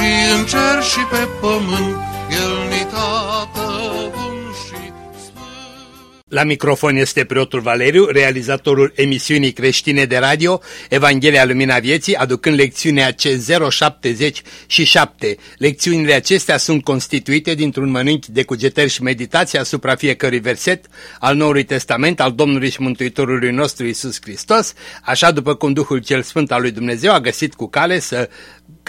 și în cer și pe pământ, El ni tată la microfon este preotul Valeriu, realizatorul emisiunii creștine de radio Evanghelia Lumina Vieții, aducând lecțiunea C077. Lecțiunile acestea sunt constituite dintr-un mănânchi de cugetări și meditații asupra fiecărui verset al Noului Testament al Domnului și Mântuitorului nostru Isus Hristos, așa după cum Duhul cel Sfânt al lui Dumnezeu a găsit cu cale să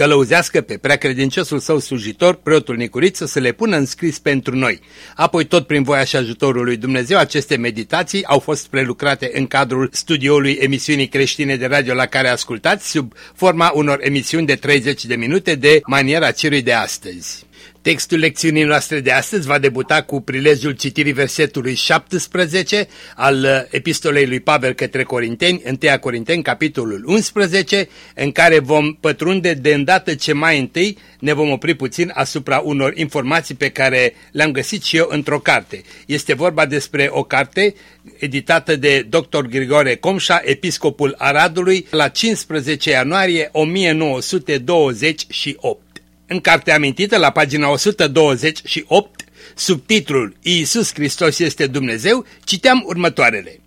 călăuzească pe preacredinciosul său slujitor, preotul Nicuriță, să le pună în scris pentru noi. Apoi, tot prin voia și ajutorul lui Dumnezeu, aceste meditații au fost prelucrate în cadrul studioului emisiunii creștine de radio la care ascultați, sub forma unor emisiuni de 30 de minute de maniera cerului de astăzi. Textul lecțiunii noastre de astăzi va debuta cu prilejul citirii versetului 17 al uh, epistolei lui Pavel către Corinteni, 1 Corinteni, capitolul 11, în care vom pătrunde de îndată ce mai întâi ne vom opri puțin asupra unor informații pe care le-am găsit și eu într-o carte. Este vorba despre o carte editată de dr. Grigore Comșa, episcopul Aradului, la 15 ianuarie 1928. În cartea amintită, la pagina 128, sub titlul Iisus Hristos este Dumnezeu, citeam următoarele.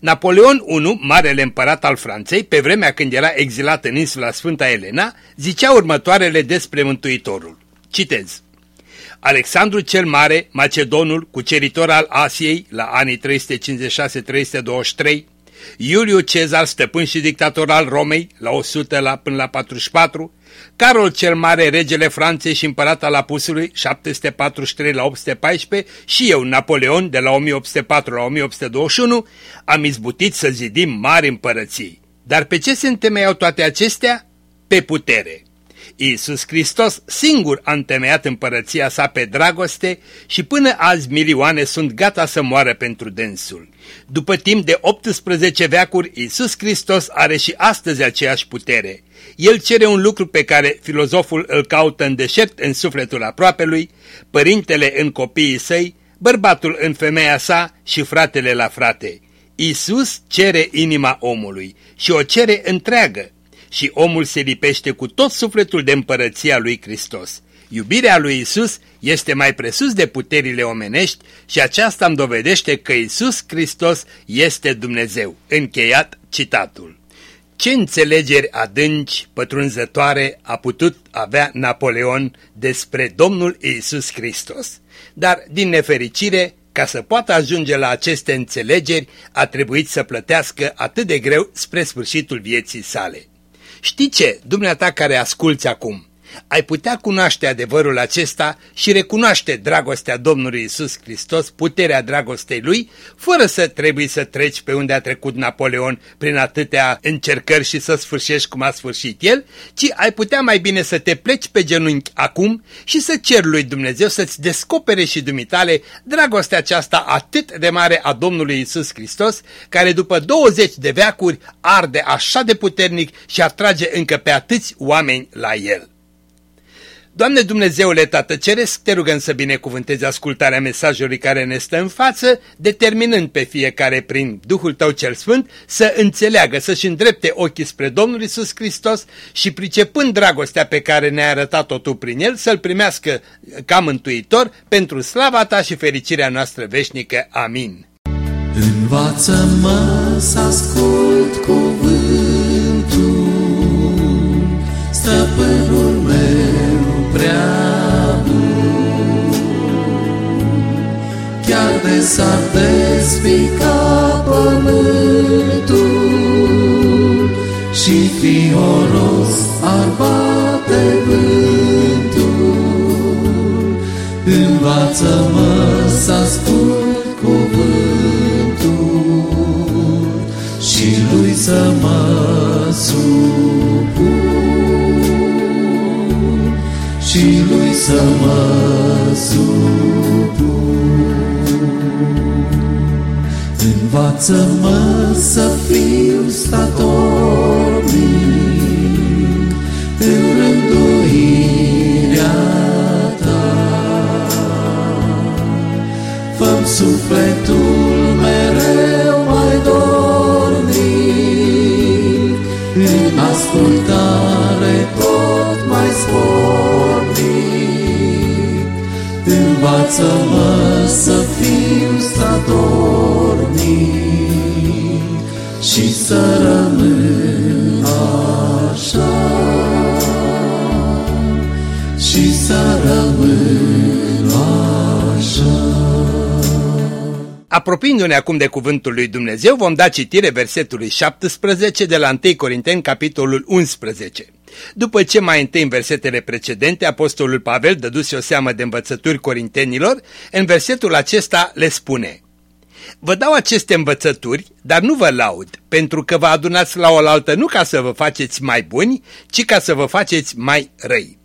Napoleon I, marele împărat al Franței, pe vremea când era exilat în insula Sfânta Elena, zicea următoarele despre Mântuitorul. Citez. Alexandru cel Mare, Macedonul, cuceritor al Asiei, la anii 356-323, Iuliu Cezar, stăpân și dictator al Romei, la 100 la, până la 44, Carol cel Mare, regele Franței și împărat al Apusului, 743 la 814, și eu, Napoleon, de la 1804 la 1821, am izbutit să zidim mari împărății. Dar pe ce se întemeiau toate acestea? Pe putere. Iisus Hristos singur a întemeiat împărăția sa pe dragoste și până azi milioane sunt gata să moară pentru dânsul. După timp de 18 veacuri, Iisus Hristos are și astăzi aceeași putere. El cere un lucru pe care filozoful îl caută în deșert în sufletul aproapelui, părintele în copiii săi, bărbatul în femeia sa și fratele la frate. Isus cere inima omului și o cere întreagă și omul se lipește cu tot sufletul de împărăția lui Hristos. Iubirea lui Isus este mai presus de puterile omenești și aceasta îmi dovedește că Isus Hristos este Dumnezeu. Încheiat citatul. Ce înțelegeri adânci, pătrunzătoare a putut avea Napoleon despre Domnul Isus Hristos. Dar, din nefericire, ca să poată ajunge la aceste înțelegeri, a trebuit să plătească atât de greu spre sfârșitul vieții sale. Știi ce, dumneata care asculți acum? Ai putea cunoaște adevărul acesta și recunoaște dragostea Domnului Isus Hristos, puterea dragostei Lui, fără să trebuie să treci pe unde a trecut Napoleon prin atâtea încercări și să sfârșești cum a sfârșit el, ci ai putea mai bine să te pleci pe genunchi acum și să cer lui Dumnezeu să-ți descopere și dumitale dragostea aceasta atât de mare a Domnului Isus Hristos, care după 20 de veacuri arde așa de puternic și atrage încă pe atâți oameni la el. Doamne Dumnezeule Tată Ceresc, te rugăm să binecuvântezi ascultarea mesajului care ne stă în față, determinând pe fiecare prin Duhul Tău cel Sfânt să înțeleagă, să-și îndrepte ochii spre Domnul Isus Hristos și pricepând dragostea pe care ne-a arătat-o Tu prin El, să-L primească ca mântuitor pentru slava Ta și fericirea noastră veșnică. Amin. Învață-mă să ascult cuvântul, s-ar despica pământul și fioros Învață-mă să fiu statornic în rânduirea ta. Fă-mi sufletul mereu mai dornic, în ascultare să rămân așa și să rămân așa. Apropiindu-ne acum de cuvântul lui Dumnezeu, vom da citire versetului 17 de la 1 Corinteni, capitolul 11. După ce mai întâi în versetele precedente, apostolul Pavel dăduse o seamă de învățături corintenilor, în versetul acesta le spune Vă dau aceste învățături, dar nu vă laud, pentru că vă adunați la oaltă nu ca să vă faceți mai buni, ci ca să vă faceți mai răi.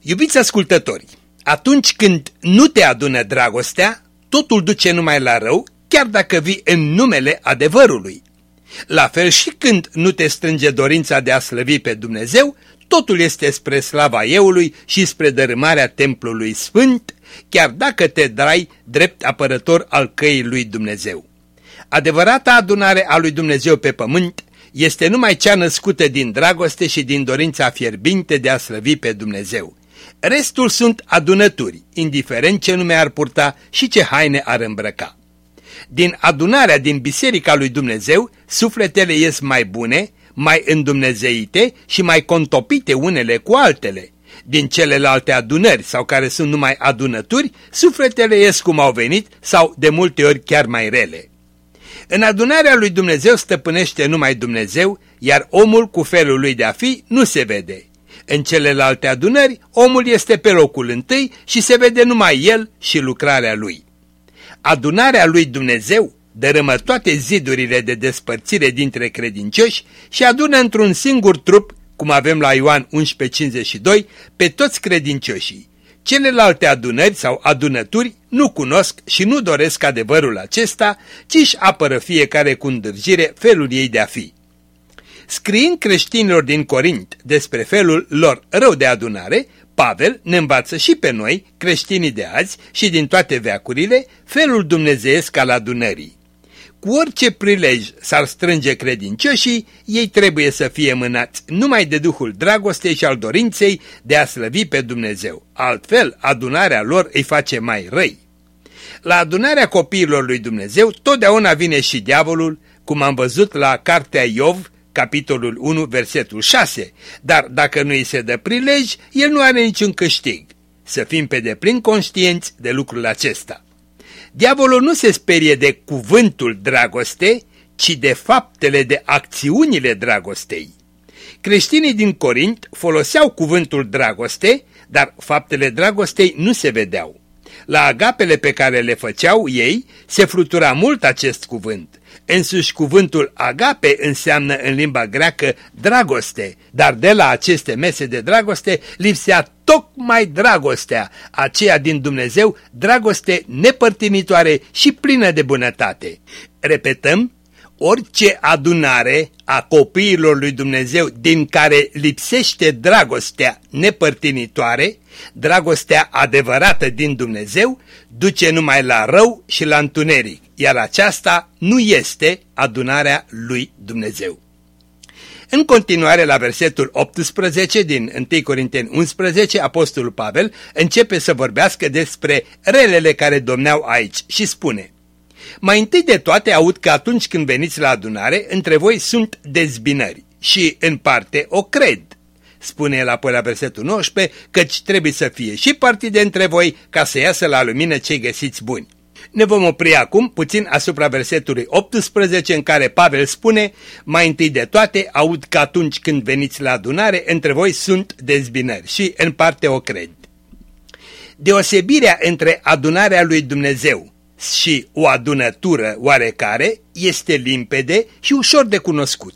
Iubiți ascultători, atunci când nu te adună dragostea, totul duce numai la rău, chiar dacă vii în numele adevărului. La fel și când nu te strânge dorința de a slăvi pe Dumnezeu, totul este spre slava eului și spre dărâmarea templului sfânt, chiar dacă te drai drept apărător al căii lui Dumnezeu. Adevărata adunare a lui Dumnezeu pe pământ este numai cea născută din dragoste și din dorința fierbinte de a slăvi pe Dumnezeu. Restul sunt adunături, indiferent ce nume ar purta și ce haine ar îmbrăca. Din adunarea din Biserica lui Dumnezeu, sufletele ies mai bune, mai îndumnezeite și mai contopite unele cu altele. Din celelalte adunări sau care sunt numai adunături, sufletele ies cum au venit sau de multe ori chiar mai rele. În adunarea lui Dumnezeu stăpânește numai Dumnezeu, iar omul cu felul lui de a fi nu se vede. În celelalte adunări, omul este pe locul întâi și se vede numai el și lucrarea lui. Adunarea lui Dumnezeu dărâmă toate zidurile de despărțire dintre credincioși și adună într-un singur trup, cum avem la Ioan 11.52, pe toți credincioșii. Celelalte adunări sau adunături nu cunosc și nu doresc adevărul acesta, ci își apără fiecare cu îndârjire felul ei de a fi. Scriind creștinilor din Corint despre felul lor rău de adunare, Pavel ne învață și pe noi, creștinii de azi și din toate veacurile, felul dumnezeiesc al adunării. Cu orice prilej s-ar strânge credincioșii, ei trebuie să fie mânați numai de Duhul dragostei și al dorinței de a slăvi pe Dumnezeu. Altfel, adunarea lor îi face mai răi. La adunarea copiilor lui Dumnezeu totdeauna vine și diavolul, cum am văzut la cartea Iov, capitolul 1, versetul 6, dar dacă nu îi se dă prilej, el nu are niciun câștig. Să fim pe deplin conștienți de lucrul acesta. Diavolul nu se sperie de cuvântul dragoste, ci de faptele de acțiunile dragostei. Creștinii din Corint foloseau cuvântul dragoste, dar faptele dragostei nu se vedeau. La agapele pe care le făceau ei se flutura mult acest cuvânt. Însuși cuvântul agape înseamnă în limba greacă dragoste, dar de la aceste mese de dragoste lipsea tocmai dragostea, aceea din Dumnezeu, dragoste nepărtinitoare și plină de bunătate. Repetăm, orice adunare a copiilor lui Dumnezeu din care lipsește dragostea nepărtinitoare, dragostea adevărată din Dumnezeu, duce numai la rău și la întuneric, iar aceasta nu este adunarea lui Dumnezeu. În continuare, la versetul 18 din 1 Corinteni 11, Apostolul Pavel începe să vorbească despre relele care domneau aici și spune mai întâi de toate aud că atunci când veniți la adunare, între voi sunt dezbinări și, în parte, o cred. Spune el apoi la versetul 19, căci trebuie să fie și partide între voi ca să iasă la lumină cei găsiți buni. Ne vom opri acum puțin asupra versetului 18 în care Pavel spune, mai întâi de toate aud că atunci când veniți la adunare, între voi sunt dezbinări și în parte o cred. Deosebirea între adunarea lui Dumnezeu și o adunătură oarecare este limpede și ușor de cunoscut.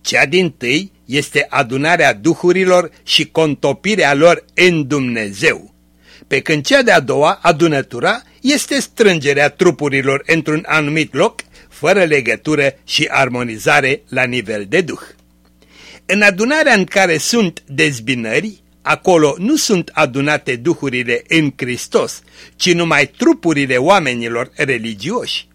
Cea din tâi este adunarea duhurilor și contopirea lor în Dumnezeu. pe când cea de-a doua, adunătura, este strângerea trupurilor într-un anumit loc, fără legătură și armonizare la nivel de duh. În adunarea în care sunt dezbinări, acolo nu sunt adunate duhurile în Hristos, ci numai trupurile oamenilor religioși.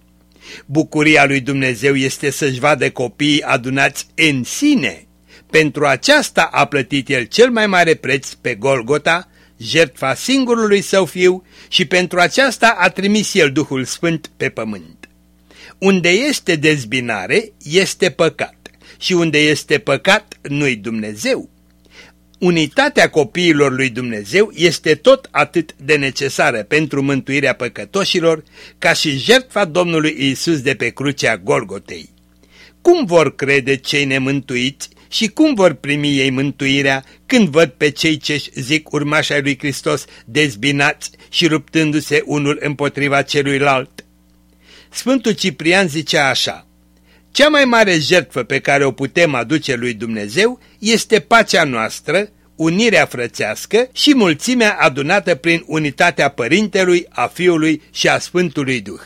Bucuria lui Dumnezeu este să-și vadă copiii adunați în sine. Pentru aceasta a plătit el cel mai mare preț pe Golgota, jertfa singurului său fiu și pentru aceasta a trimis el Duhul Sfânt pe pământ. Unde este dezbinare, este păcat și unde este păcat, nu-i Dumnezeu. Unitatea copiilor lui Dumnezeu este tot atât de necesară pentru mântuirea păcătoșilor ca și jertfa Domnului Isus de pe crucea Golgotei. Cum vor crede cei nemântuiți și cum vor primi ei mântuirea când văd pe cei ce zic urmașa lui Hristos dezbinați și ruptându-se unul împotriva celuilalt? Sfântul Ciprian zicea așa, Cea mai mare jertfă pe care o putem aduce lui Dumnezeu este pacea noastră, unirea frățească și mulțimea adunată prin unitatea Părintelui, a Fiului și a Sfântului Duh.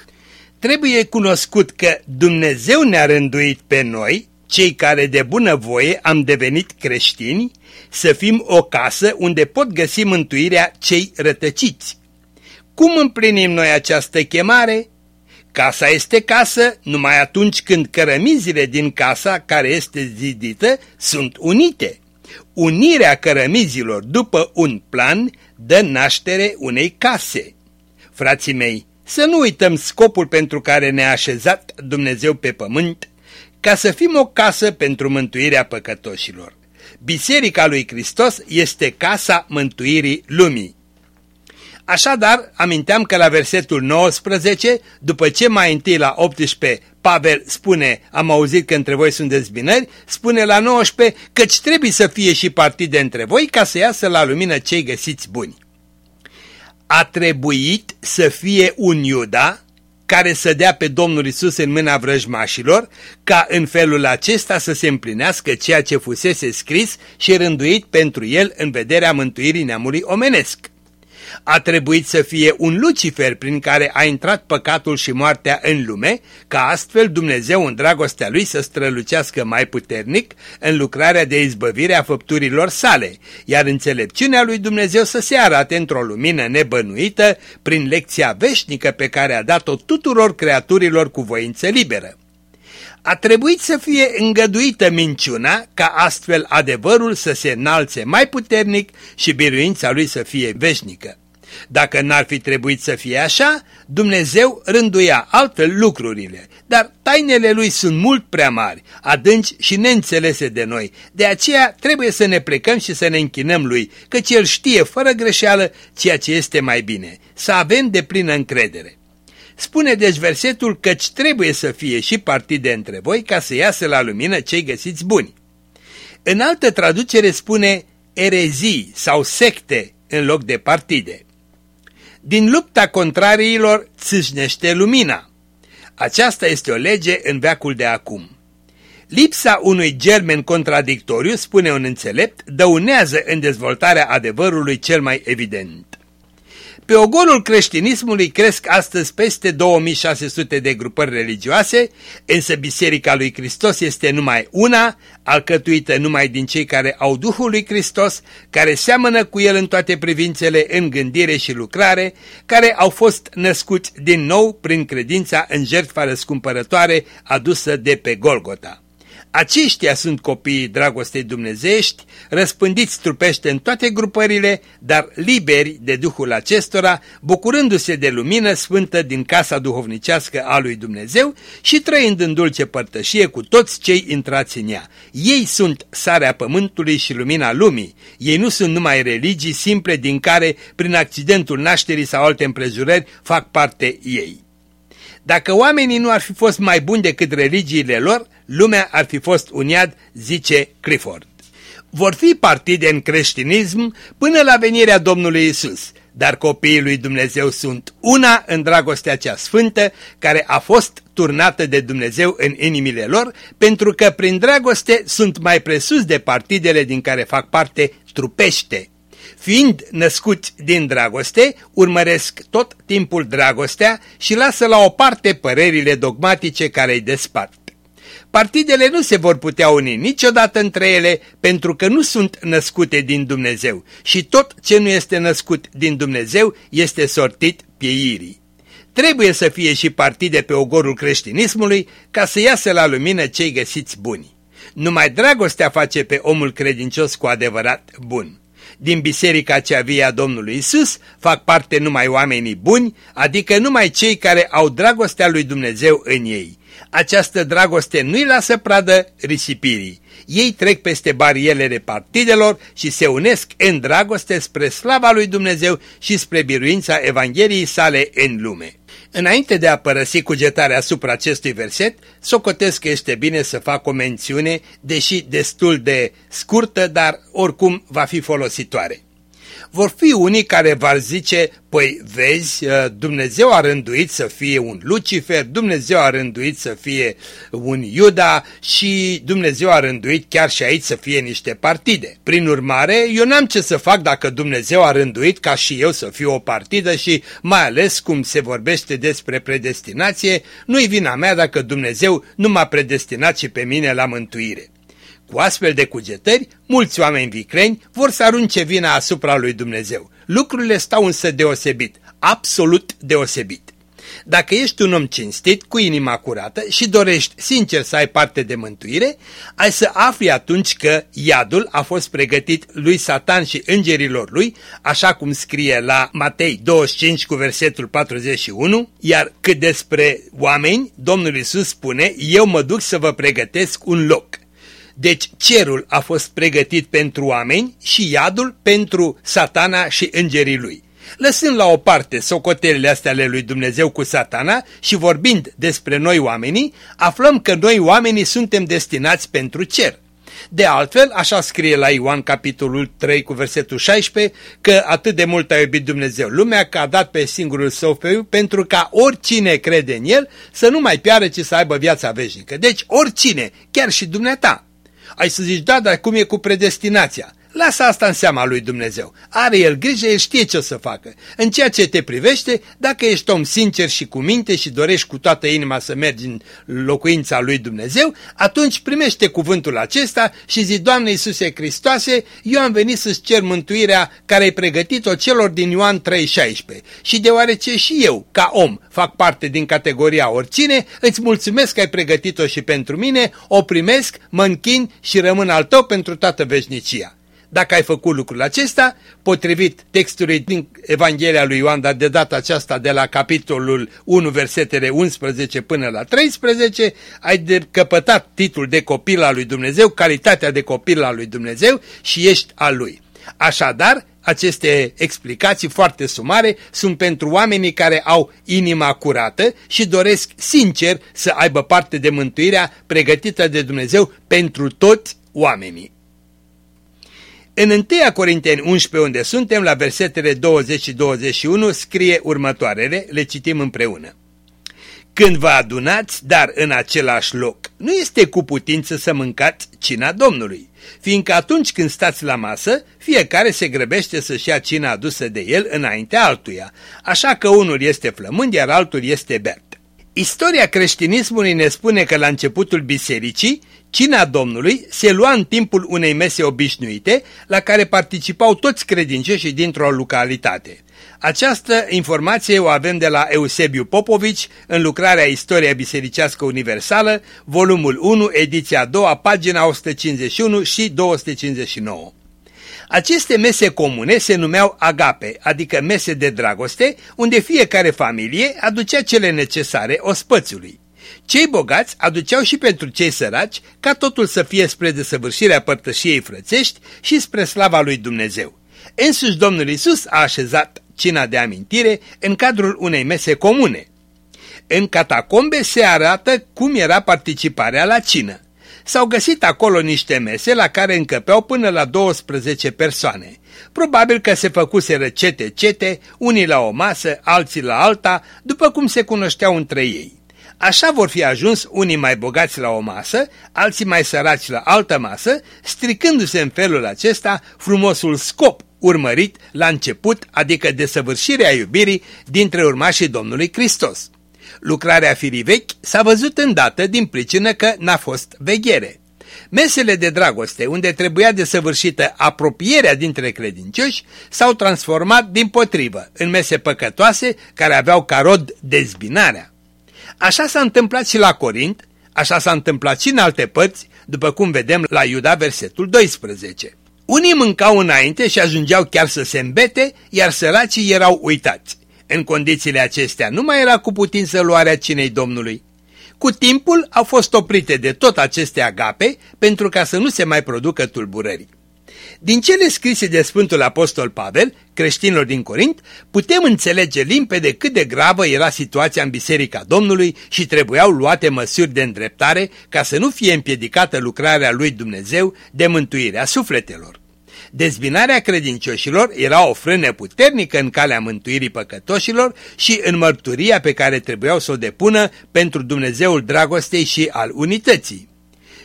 Trebuie cunoscut că Dumnezeu ne-a rânduit pe noi, cei care de bună voie am devenit creștini, să fim o casă unde pot găsi mântuirea cei rătăciți. Cum împlinim noi această chemare? Casa este casă numai atunci când cărămizile din casa care este zidită sunt unite. Unirea cărămizilor după un plan dă naștere unei case. Frații mei, să nu uităm scopul pentru care ne-a așezat Dumnezeu pe pământ, ca să fim o casă pentru mântuirea păcătoșilor. Biserica lui Hristos este casa mântuirii lumii. Așadar, aminteam că la versetul 19, după ce mai întâi la 18 Pavel spune, am auzit că între voi sunt dezbinări, spune la 19 căci trebuie să fie și partide între voi ca să iasă la lumină cei găsiți buni. A trebuit să fie un Iuda care să dea pe Domnul Isus în mâna vrăjmașilor, ca în felul acesta să se împlinească ceea ce fusese scris și rânduit pentru el în vederea mântuirii neamului omenesc a trebuit să fie un Lucifer prin care a intrat păcatul și moartea în lume, ca astfel Dumnezeu în dragostea lui să strălucească mai puternic în lucrarea de izbăvire a făpturilor sale, iar înțelepciunea lui Dumnezeu să se arate într-o lumină nebănuită prin lecția veșnică pe care a dat-o tuturor creaturilor cu voință liberă. A trebuit să fie îngăduită minciuna ca astfel adevărul să se înalțe mai puternic și biruința lui să fie veșnică. Dacă n-ar fi trebuit să fie așa, Dumnezeu rânduia altfel lucrurile, dar tainele lui sunt mult prea mari, adânci și neînțelese de noi. De aceea trebuie să ne plecăm și să ne închinăm lui, căci el știe fără greșeală ceea ce este mai bine, să avem de plină încredere. Spune deci versetul căci trebuie să fie și partide între voi ca să iasă la lumină cei găsiți buni. În altă traducere spune erezii sau secte în loc de partide. Din lupta contrariilor țâșnește lumina. Aceasta este o lege în veacul de acum. Lipsa unui germen contradictoriu, spune un înțelept, dăunează în dezvoltarea adevărului cel mai evident. Pe ogorul creștinismului cresc astăzi peste 2600 de grupări religioase, însă Biserica lui Hristos este numai una, alcătuită numai din cei care au Duhul lui Hristos, care seamănă cu El în toate privințele în gândire și lucrare, care au fost născuți din nou prin credința în jertfa răscumpărătoare adusă de pe Golgota. Aceștia sunt copiii dragostei dumnezeiești, răspândiți trupește în toate grupările, dar liberi de Duhul acestora, bucurându-se de lumină sfântă din casa duhovnicească a lui Dumnezeu și trăind în dulce părtășie cu toți cei intrați în ea. Ei sunt sarea pământului și lumina lumii. Ei nu sunt numai religii simple din care, prin accidentul nașterii sau alte împrejurări, fac parte ei. Dacă oamenii nu ar fi fost mai buni decât religiile lor, lumea ar fi fost un iad, zice Clifford. Vor fi partide în creștinism până la venirea Domnului Isus, dar copiii lui Dumnezeu sunt una în dragostea cea sfântă care a fost turnată de Dumnezeu în inimile lor, pentru că prin dragoste sunt mai presus de partidele din care fac parte trupește. Fiind născuți din dragoste, urmăresc tot timpul dragostea și lasă la o parte părerile dogmatice care îi despart. Partidele nu se vor putea uni niciodată între ele pentru că nu sunt născute din Dumnezeu și tot ce nu este născut din Dumnezeu este sortit pieirii. Trebuie să fie și partide pe ogorul creștinismului ca să iasă la lumină cei găsiți buni. Numai dragostea face pe omul credincios cu adevărat bun. Din biserica cea vie a Domnului Isus fac parte numai oamenii buni, adică numai cei care au dragostea lui Dumnezeu în ei. Această dragoste nu-i lasă pradă risipirii. Ei trec peste barierele partidelor și se unesc în dragoste spre slava lui Dumnezeu și spre biruința Evangheliei sale în lume. Înainte de a părăsi cugetarea asupra acestui verset, socotesc că este bine să fac o mențiune, deși destul de scurtă, dar oricum va fi folositoare. Vor fi unii care vor zice, păi vezi, uh, Dumnezeu a rânduit să fie un Lucifer, Dumnezeu a rânduit să fie un Iuda și Dumnezeu a rânduit chiar și aici să fie niște partide. Prin urmare, eu n-am ce să fac dacă Dumnezeu a rânduit ca și eu să fiu o partidă și mai ales cum se vorbește despre predestinație, nu-i vina mea dacă Dumnezeu nu m-a predestinat și pe mine la mântuire. Cu astfel de cugetări, mulți oameni vicreni vor să arunce vina asupra lui Dumnezeu. Lucrurile stau însă deosebit, absolut deosebit. Dacă ești un om cinstit, cu inima curată și dorești sincer să ai parte de mântuire, ai să afli atunci că iadul a fost pregătit lui Satan și îngerilor lui, așa cum scrie la Matei 25 cu versetul 41, iar cât despre oameni, Domnul Isus spune, eu mă duc să vă pregătesc un loc. Deci cerul a fost pregătit pentru oameni și iadul pentru satana și îngerii lui. Lăsând la o parte socotelele astea ale lui Dumnezeu cu satana și vorbind despre noi oamenii, aflăm că noi oamenii suntem destinați pentru cer. De altfel, așa scrie la Ioan capitolul 3 cu versetul 16, că atât de mult a iubit Dumnezeu lumea că a dat pe singurul său fiu pentru ca oricine crede în el să nu mai piară, ci să aibă viața veșnică. Deci oricine, chiar și dumneata. Ai să zici, da, dar cum e cu predestinația? Lasă asta în seama lui Dumnezeu. Are El grijă, El știe ce o să facă. În ceea ce te privește, dacă ești om sincer și cu minte și dorești cu toată inima să mergi în locuința lui Dumnezeu, atunci primește cuvântul acesta și zi, Doamne Iisuse Hristoase, eu am venit să-ți cer mântuirea care ai pregătit-o celor din Ioan 3,16. Și deoarece și eu, ca om, fac parte din categoria oricine, îți mulțumesc că ai pregătit-o și pentru mine, o primesc, mă închin și rămân al tău pentru toată veșnicia. Dacă ai făcut lucrul acesta, potrivit textului din Evanghelia lui Ioan, dar de data aceasta de la capitolul 1, versetele 11 până la 13, ai decăpătat titlul de copil al lui Dumnezeu, calitatea de copil al lui Dumnezeu și ești al lui. Așadar, aceste explicații foarte sumare sunt pentru oamenii care au inima curată și doresc sincer să aibă parte de mântuirea pregătită de Dumnezeu pentru toți oamenii. În 1 Corinteni 11, unde suntem, la versetele 20 și 21, scrie următoarele, le citim împreună. Când vă adunați, dar în același loc, nu este cu putință să mâncați cina Domnului, fiindcă atunci când stați la masă, fiecare se grăbește să-și ia cina adusă de el înaintea altuia, așa că unul este flămând, iar altul este bert. Istoria creștinismului ne spune că la începutul bisericii, cina Domnului se lua în timpul unei mese obișnuite la care participau toți credincioșii dintr-o localitate. Această informație o avem de la Eusebiu Popovici în lucrarea Istoria Bisericească Universală, volumul 1, ediția 2, pagina 151 și 259. Aceste mese comune se numeau agape, adică mese de dragoste, unde fiecare familie aducea cele necesare ospățului. Cei bogați aduceau și pentru cei săraci ca totul să fie spre desăvârșirea părtășiei frățești și spre slava lui Dumnezeu. Însuși Domnul Isus a așezat cina de amintire în cadrul unei mese comune. În catacombe se arată cum era participarea la cină. S-au găsit acolo niște mese la care încăpeau până la 12 persoane. Probabil că se făcuseră cete-cete, unii la o masă, alții la alta, după cum se cunoșteau între ei. Așa vor fi ajuns unii mai bogați la o masă, alții mai săraci la altă masă, stricându-se în felul acesta frumosul scop urmărit la început, adică desăvârșirea iubirii dintre urmașii Domnului Hristos. Lucrarea firii vechi s-a văzut îndată din pricină că n-a fost veghere. Mesele de dragoste, unde trebuia desăvârșită apropierea dintre credincioși, s-au transformat din potrivă în mese păcătoase care aveau ca rod dezbinarea. Așa s-a întâmplat și la Corint, așa s-a întâmplat și în alte părți, după cum vedem la Iuda versetul 12. Unii mâncau înainte și ajungeau chiar să se îmbete, iar săracii erau uitați. În condițiile acestea nu mai era cu putință luarea cinei Domnului. Cu timpul au fost oprite de tot aceste agape pentru ca să nu se mai producă tulburări. Din cele scrise de Sfântul Apostol Pavel, creștinilor din Corint, putem înțelege limpede cât de gravă era situația în Biserica Domnului și trebuiau luate măsuri de îndreptare ca să nu fie împiedicată lucrarea lui Dumnezeu de mântuirea sufletelor. Dezbinarea credincioșilor era o frână puternică în calea mântuirii păcătoșilor și în mărturia pe care trebuiau să o depună pentru Dumnezeul dragostei și al unității.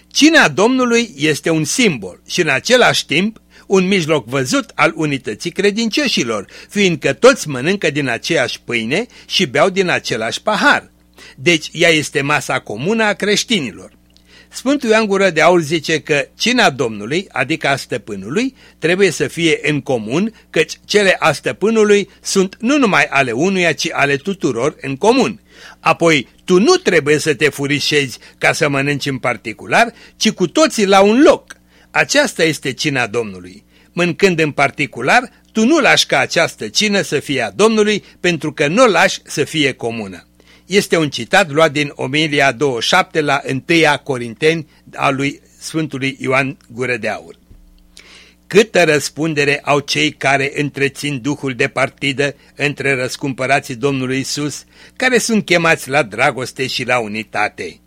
Cina Domnului este un simbol și în același timp un mijloc văzut al unității credincioșilor, fiindcă toți mănâncă din aceeași pâine și beau din același pahar. Deci ea este masa comună a creștinilor. Sfântul Ioan Gură de Aur zice că cina Domnului, adică a stăpânului, trebuie să fie în comun, căci cele a stăpânului sunt nu numai ale unuia, ci ale tuturor în comun. Apoi, tu nu trebuie să te furișezi ca să mănânci în particular, ci cu toții la un loc. Aceasta este cina Domnului. Mâncând în particular, tu nu lași ca această cină să fie a Domnului, pentru că nu o lași să fie comună. Este un citat luat din Omelia 27 la 1 Corinteni a lui Sfântului Ioan Gură de Aur. Câtă răspundere au cei care întrețin duhul de partidă între răscumpărații Domnului Isus, care sunt chemați la dragoste și la unitate.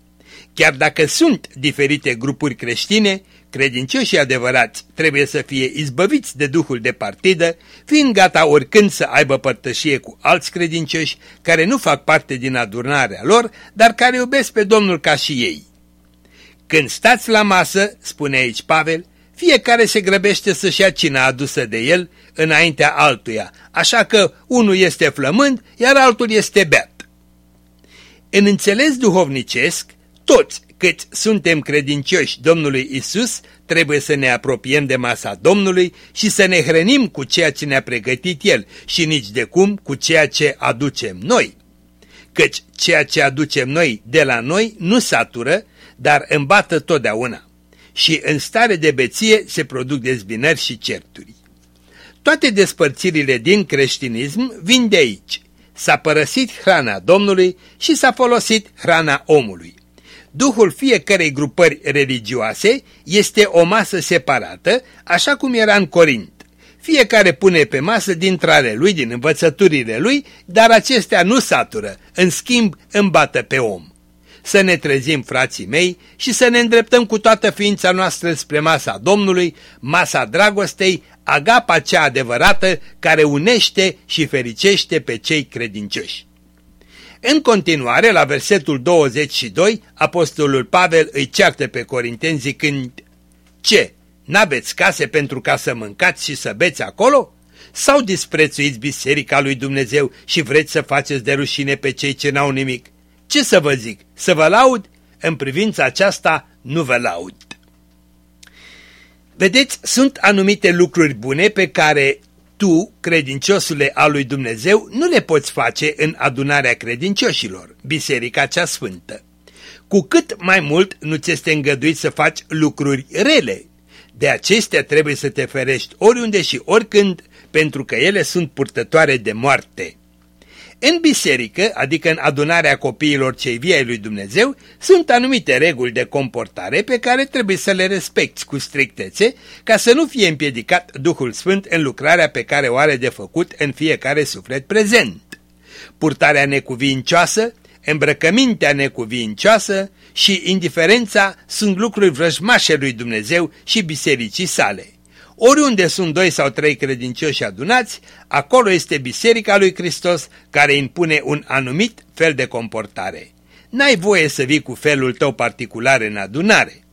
Chiar dacă sunt diferite grupuri creștine, credincioșii adevărați trebuie să fie izbăviți de duhul de partidă, fiind gata oricând să aibă părtășie cu alți credincioși care nu fac parte din adurnarea lor, dar care iubesc pe Domnul ca și ei. Când stați la masă, spune aici Pavel, fiecare se grăbește să-și ia cina adusă de el înaintea altuia, așa că unul este flămând, iar altul este beat. În înțeles duhovnicesc, toți cât suntem credincioși Domnului Isus, trebuie să ne apropiem de masa Domnului și să ne hrănim cu ceea ce ne-a pregătit El și nici de cum cu ceea ce aducem noi. Căci ceea ce aducem noi de la noi nu satură, dar îmbată totdeauna. Și în stare de beție se produc dezbinări și certuri. Toate despărțirile din creștinism vin de aici. S-a părăsit hrana Domnului și s-a folosit hrana omului. Duhul fiecărei grupări religioase este o masă separată, așa cum era în Corint. Fiecare pune pe masă dintre ale lui, din învățăturile lui, dar acestea nu satură, în schimb îmbată pe om. Să ne trezim, frații mei, și să ne îndreptăm cu toată ființa noastră spre masa Domnului, masa dragostei, agapa cea adevărată care unește și fericește pe cei credincioși. În continuare, la versetul 22, apostolul Pavel îi ceartă pe corinteni zicând, Ce, n-aveți case pentru ca să mâncați și să beți acolo? Sau disprețuiți biserica lui Dumnezeu și vreți să faceți de rușine pe cei ce n-au nimic? Ce să vă zic? Să vă laud? În privința aceasta nu vă laud. Vedeți, sunt anumite lucruri bune pe care tu, credinciosule al lui Dumnezeu, nu le poți face în adunarea credincioșilor, biserica cea sfântă. Cu cât mai mult nu ți este îngăduit să faci lucruri rele. De acestea trebuie să te ferești oriunde și oricând, pentru că ele sunt purtătoare de moarte. În biserică, adică în adunarea copiilor cei vii ai lui Dumnezeu, sunt anumite reguli de comportare pe care trebuie să le respecti cu strictețe ca să nu fie împiedicat Duhul Sfânt în lucrarea pe care o are de făcut în fiecare suflet prezent. Purtarea necuvincioasă, îmbrăcămintea necuvincioasă și indiferența sunt lucruri vrăjmașe lui Dumnezeu și bisericii sale. Oriunde sunt doi sau trei credincioși adunați, acolo este Biserica lui Hristos care impune un anumit fel de comportare. N-ai voie să vii cu felul tău particular în adunare.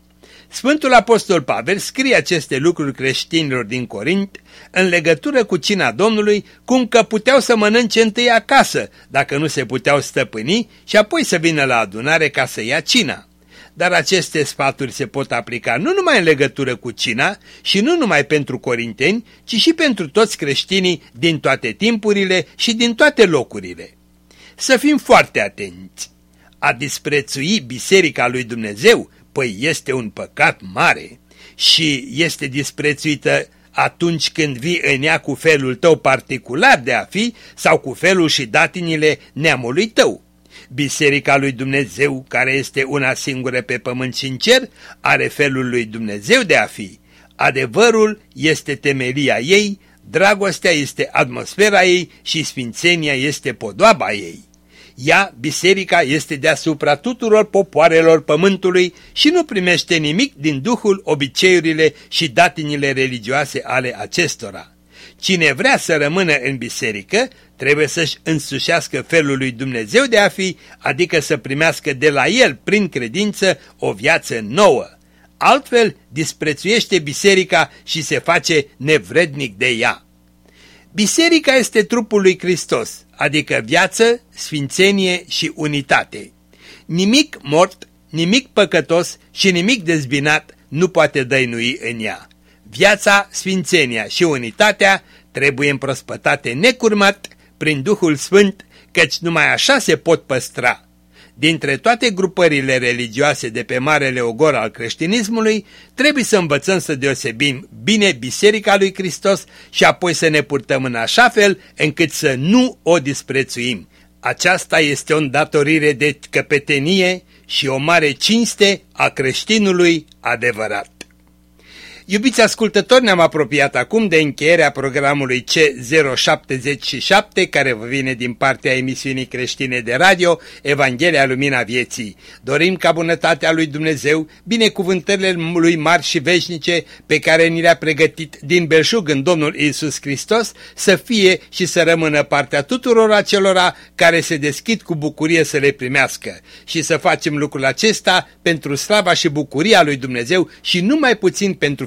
Sfântul Apostol Pavel scrie aceste lucruri creștinilor din Corint în legătură cu cina Domnului, cum că puteau să mănânce întâi acasă, dacă nu se puteau stăpâni, și apoi să vină la adunare ca să ia cina. Dar aceste sfaturi se pot aplica nu numai în legătură cu cina și nu numai pentru corinteni, ci și pentru toți creștinii din toate timpurile și din toate locurile. Să fim foarte atenți! A disprețui Biserica lui Dumnezeu Păi este un păcat mare și este disprețuită atunci când vii în ea cu felul tău particular de a fi sau cu felul și datinile neamului tău. Biserica lui Dumnezeu, care este una singură pe pământ și în cer, are felul lui Dumnezeu de a fi. Adevărul este temelia ei, dragostea este atmosfera ei și sfințenia este podoaba ei. Ea, biserica, este deasupra tuturor popoarelor pământului și nu primește nimic din duhul, obiceiurile și datinile religioase ale acestora. Cine vrea să rămână în biserică, trebuie să-și însușească felul lui Dumnezeu de a fi, adică să primească de la el, prin credință, o viață nouă. Altfel, disprețuiește biserica și se face nevrednic de ea. Biserica este trupul lui Hristos, adică viață, sfințenie și unitate. Nimic mort, nimic păcătos și nimic dezbinat nu poate dăinui în ea. Viața, sfințenia și unitatea trebuie împrospătate necurmat prin Duhul Sfânt, căci numai așa se pot păstra. Dintre toate grupările religioase de pe Marele Ogor al creștinismului, trebuie să învățăm să deosebim bine Biserica lui Hristos și apoi să ne purtăm în așa fel încât să nu o disprețuim. Aceasta este o îndatorire de căpetenie și o mare cinste a creștinului adevărat. Iubiți ascultători, ne-am apropiat acum de încheierea programului C077 care vă vine din partea emisiunii creștine de radio Evanghelia Lumina Vieții. Dorim ca bunătatea lui Dumnezeu, binecuvântările lui mari și veșnice pe care ni le-a pregătit din belșug în Domnul Isus Hristos să fie și să rămână partea tuturor acelora care se deschid cu bucurie să le primească și să facem lucrul acesta pentru slava și bucuria lui Dumnezeu și numai puțin pentru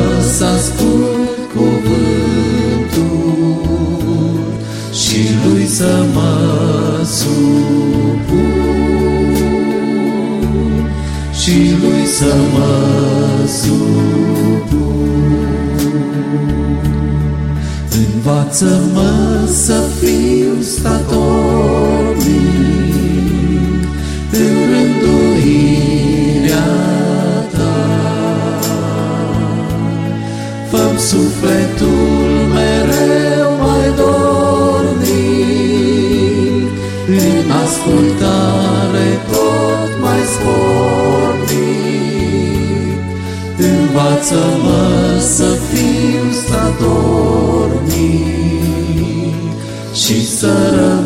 să ascult cuvântul și lui să mă supun și lui să mă supun. Învață-mă să sufletul mereu mai dornic, în ascultare tot mai spornic. Învață-mă să fiu statornic și să rămân